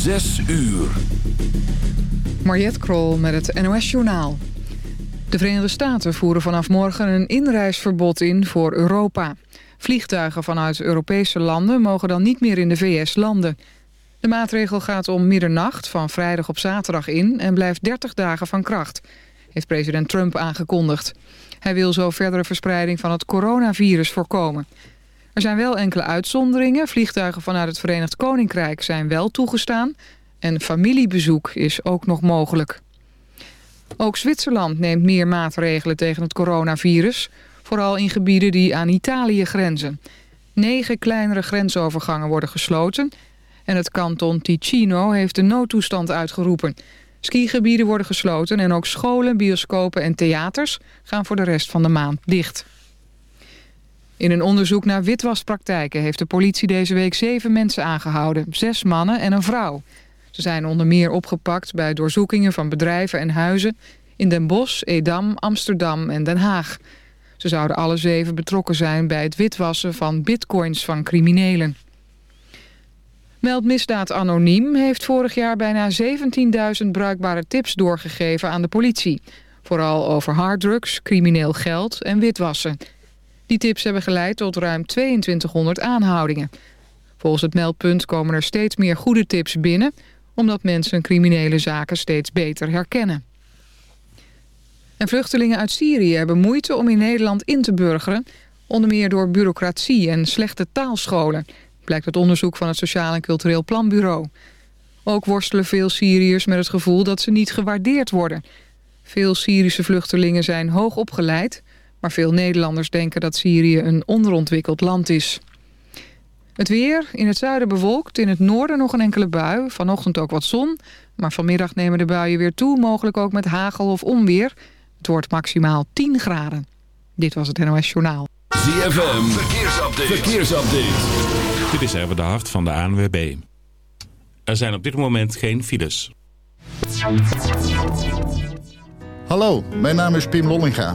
Zes uur. Mariette Krol met het NOS Journaal. De Verenigde Staten voeren vanaf morgen een inreisverbod in voor Europa. Vliegtuigen vanuit Europese landen mogen dan niet meer in de VS landen. De maatregel gaat om middernacht van vrijdag op zaterdag in... en blijft 30 dagen van kracht, heeft president Trump aangekondigd. Hij wil zo verdere verspreiding van het coronavirus voorkomen. Er zijn wel enkele uitzonderingen. Vliegtuigen vanuit het Verenigd Koninkrijk zijn wel toegestaan... en familiebezoek is ook nog mogelijk. Ook Zwitserland neemt meer maatregelen tegen het coronavirus... vooral in gebieden die aan Italië grenzen. Negen kleinere grensovergangen worden gesloten... en het kanton Ticino heeft de noodtoestand uitgeroepen. Skigebieden worden gesloten en ook scholen, bioscopen en theaters... gaan voor de rest van de maand dicht. In een onderzoek naar witwaspraktijken heeft de politie deze week zeven mensen aangehouden. Zes mannen en een vrouw. Ze zijn onder meer opgepakt bij doorzoekingen van bedrijven en huizen... in Den Bosch, Edam, Amsterdam en Den Haag. Ze zouden alle zeven betrokken zijn bij het witwassen van bitcoins van criminelen. Meldmisdaad Anoniem heeft vorig jaar bijna 17.000 bruikbare tips doorgegeven aan de politie. Vooral over harddrugs, crimineel geld en witwassen... Die tips hebben geleid tot ruim 2200 aanhoudingen. Volgens het meldpunt komen er steeds meer goede tips binnen... omdat mensen criminele zaken steeds beter herkennen. En vluchtelingen uit Syrië hebben moeite om in Nederland in te burgeren... onder meer door bureaucratie en slechte taalscholen... blijkt uit onderzoek van het Sociaal en Cultureel Planbureau. Ook worstelen veel Syriërs met het gevoel dat ze niet gewaardeerd worden. Veel Syrische vluchtelingen zijn hoog opgeleid... Maar veel Nederlanders denken dat Syrië een onderontwikkeld land is. Het weer, in het zuiden bewolkt, in het noorden nog een enkele bui. Vanochtend ook wat zon, maar vanmiddag nemen de buien weer toe. Mogelijk ook met hagel of onweer. Het wordt maximaal 10 graden. Dit was het NOS Journaal. ZFM, verkeersupdate. verkeersupdate. Dit is even de hart van de ANWB. Er zijn op dit moment geen files. Hallo, mijn naam is Pim Lollinga.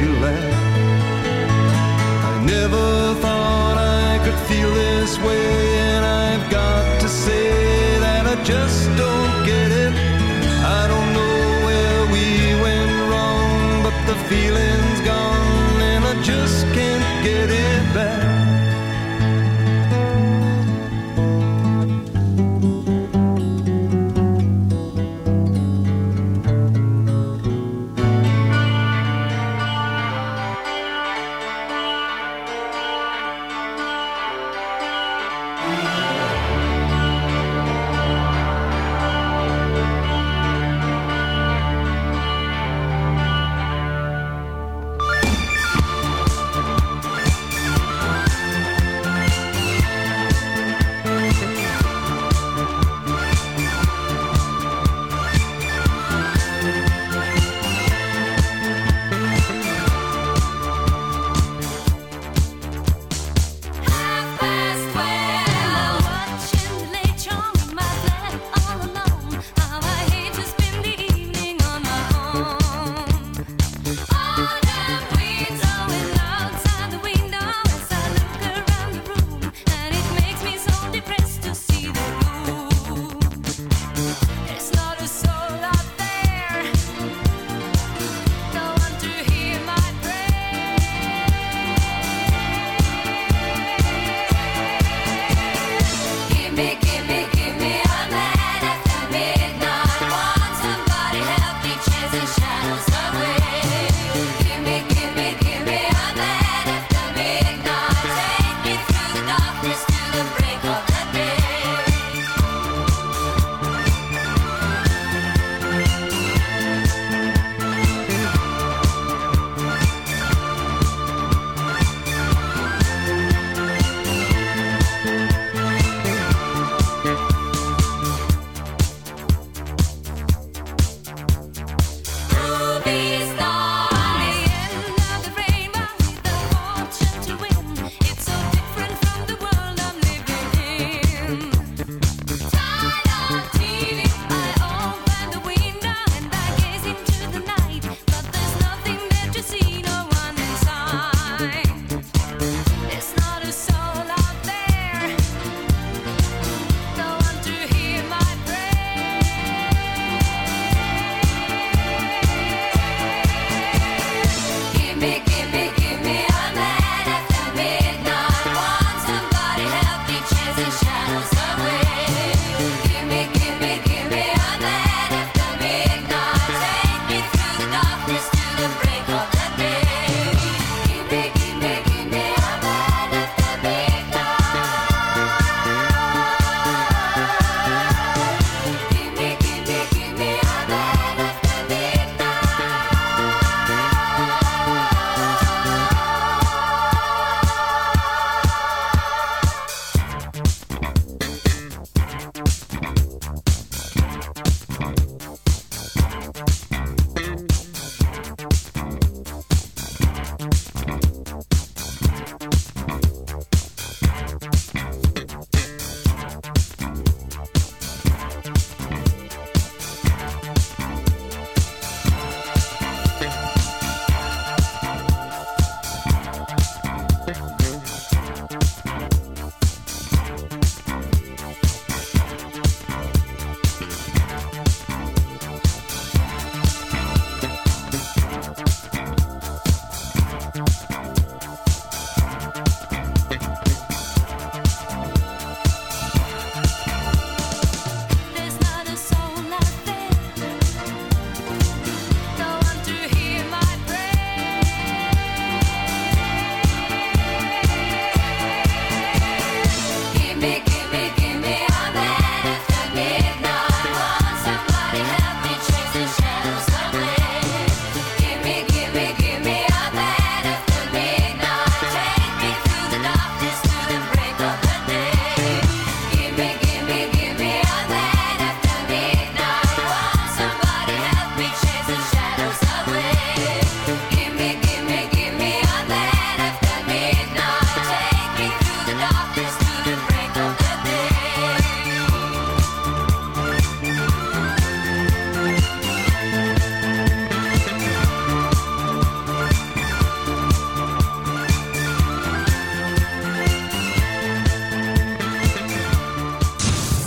you lack. I never thought I could feel this way, and I've got to say that I just don't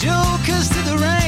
jokers to the rain.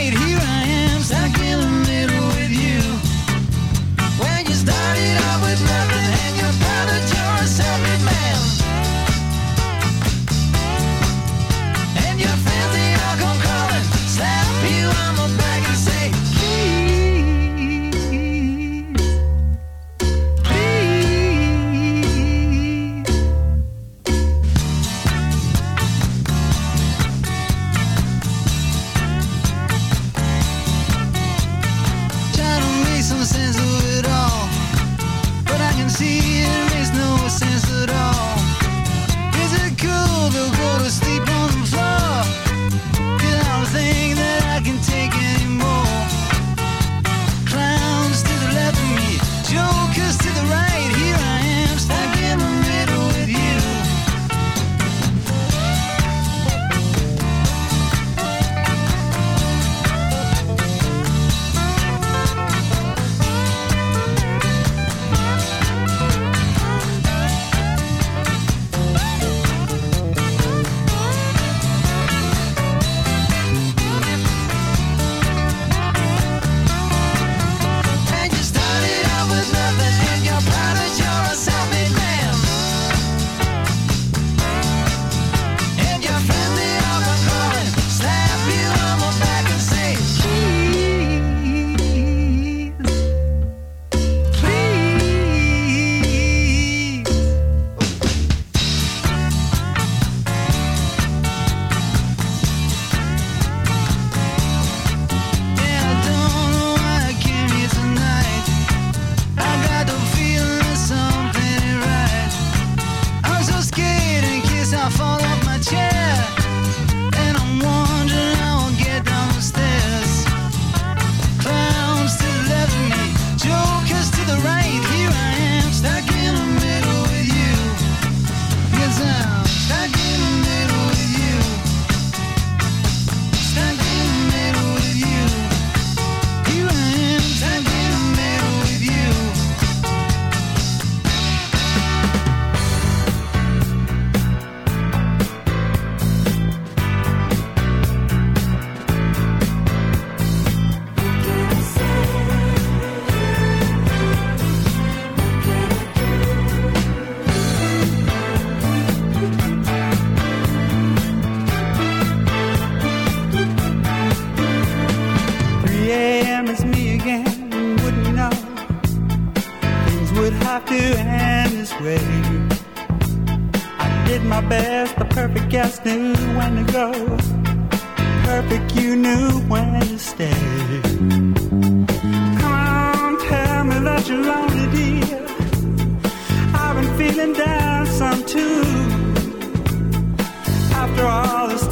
after all this